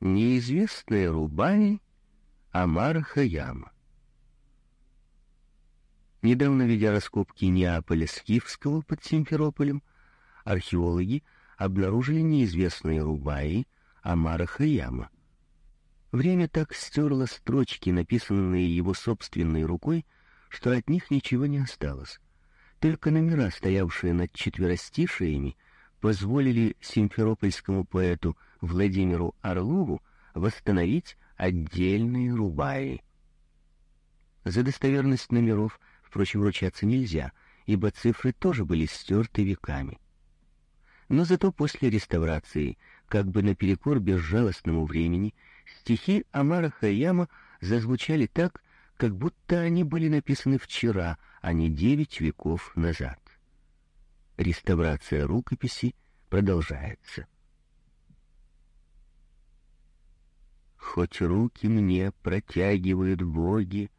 Неизвестная Рубаи Амар Хаяма. Недавно, ведя раскопки Неаполя Скифского под Симферополем, археологи обнаружили неизвестные Рубаи Амара Хаяма. Время так стерло строчки, написанные его собственной рукой, что от них ничего не осталось. Только номера, стоявшие над четверостишиями, позволили симферопольскому поэту Владимиру Орлову восстановить отдельные рубаи. За достоверность номеров, впрочем, ручаться нельзя, ибо цифры тоже были стерты веками. Но зато после реставрации, как бы наперекор безжалостному времени, стихи Амара Хаяма зазвучали так, как будто они были написаны вчера, а не девять веков назад. Реставрация рукописи продолжается. Хоть руки мне протягивают боги,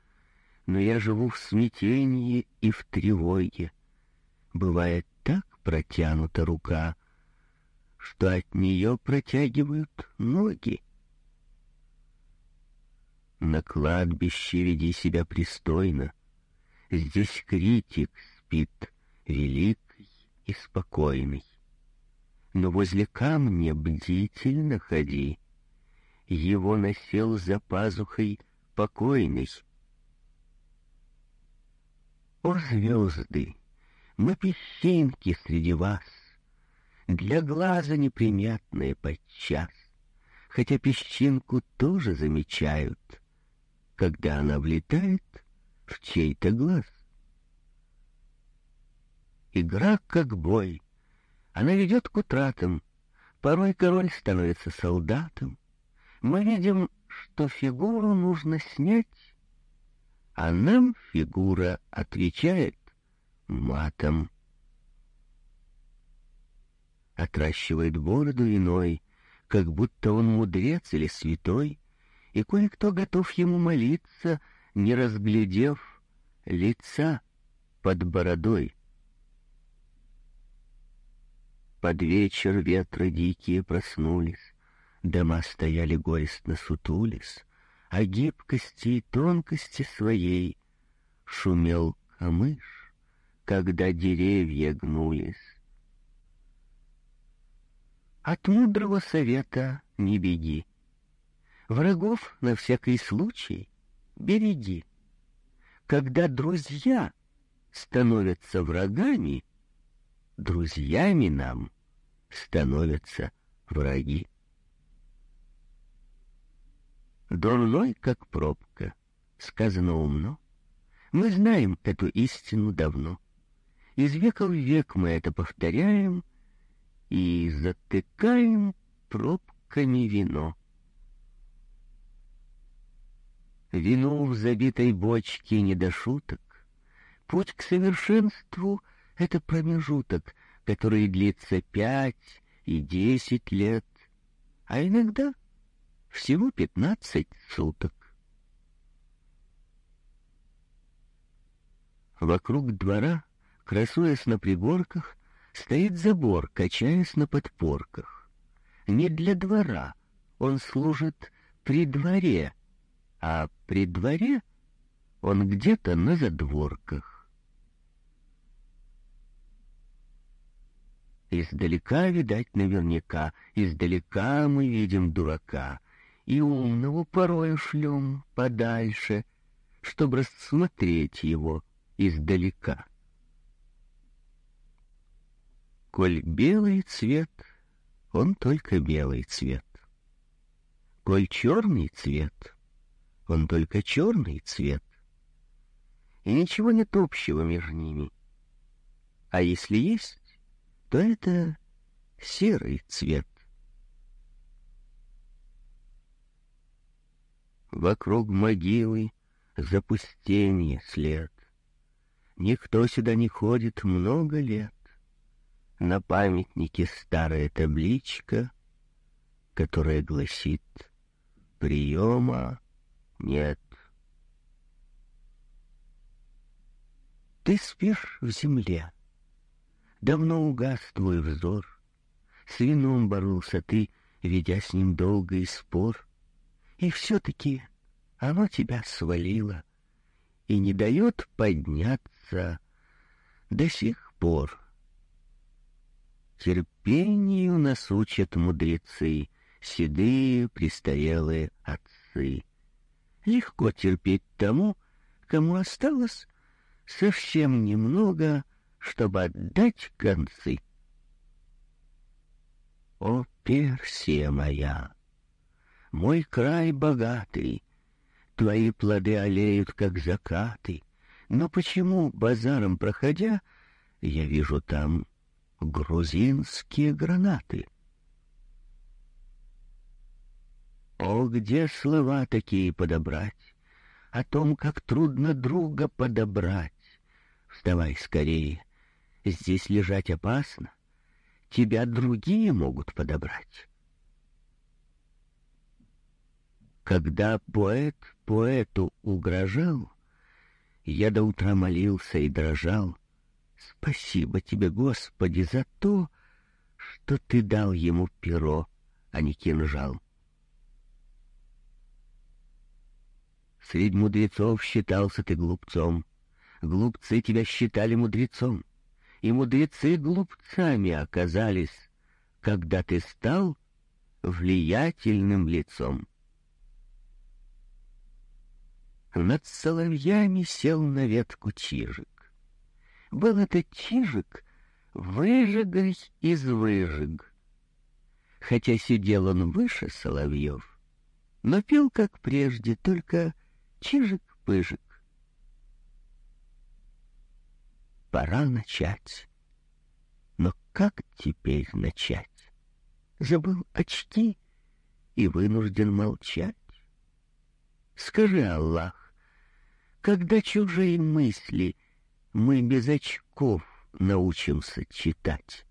но я живу в смятении и в тревоге. Бывает так протянута рука, что от нее протягивают ноги. На кладбище веди себя пристойно. Здесь критик спит, великий и спокойный. Но возле камня бдительно ходи. Его носил за пазухой покойный. О, звезды, мы песчинки среди вас, Для глаза неприметные подчас, Хотя песчинку тоже замечают — когда она влетает в чей-то глаз. Игра как бой. Она ведет к утратам. Порой король становится солдатом. Мы видим, что фигуру нужно снять, а нам фигура отвечает матом. Отращивает бороду иной, как будто он мудрец или святой, и кое-кто готов ему молиться, не разглядев лица под бородой. Под вечер ветры дикие проснулись, дома стояли горестно сутулись, а гибкости и тонкости своей шумел камыш, когда деревья гнулись. От мудрого совета не беги, Врагов на всякий случай береги. Когда друзья становятся врагами, друзьями нам становятся враги. Дурной, как пробка, сказано умно. Мы знаем эту истину давно. Из века в век мы это повторяем и затыкаем пробками вино. Вину в забитой бочке не до шуток. Путь к совершенству — это промежуток, который длится пять и десять лет, а иногда всего пятнадцать суток. Вокруг двора, красуясь на пригорках, стоит забор, качаясь на подпорках. Не для двора, он служит при дворе — а при дворе он где-то на задворках. Издалека, видать, наверняка, издалека мы видим дурака, и умного порою шлем подальше, чтобы рассмотреть его издалека. Коль белый цвет, он только белый цвет. Коль черный цвет — он только черный цвет. И ничего нет общего между ними. А если есть, то это серый цвет. Вокруг могилы запустение след. Никто сюда не ходит много лет. На памятнике старая табличка, которая гласит «Приема нет. Ты спишь в земле. Давно угас твой взор. С вином боролся ты ведя с ним долгий спор, и все-таки оно тебя свалило и не дает подняться до сих пор. Терпению нас учат мудрецы, седые, престарелые отцы. Легко терпеть тому, кому осталось совсем немного, чтобы отдать концы. О, Персия моя, мой край богатый, твои плоды олеют, как закаты, но почему, базаром проходя, я вижу там грузинские гранаты? О, где слова такие подобрать? О том, как трудно друга подобрать. Вставай скорее, здесь лежать опасно. Тебя другие могут подобрать. Когда поэт поэту угрожал, я до утра молился и дрожал. Спасибо тебе, Господи, за то, что ты дал ему перо, а не кинжал. Средь мудрецов считался ты глупцом. Глупцы тебя считали мудрецом. И мудрецы глупцами оказались, когда ты стал влиятельным лицом. Над соловьями сел на ветку чижик. Был это чижик, выжигой из выжиг. Хотя сидел он выше соловьев, но пел, как прежде, только чижик-пыжик. Пора начать. Но как теперь начать? Забыл очки и вынужден молчать. Скажи, Аллах, когда чужие мысли мы без очков научимся читать?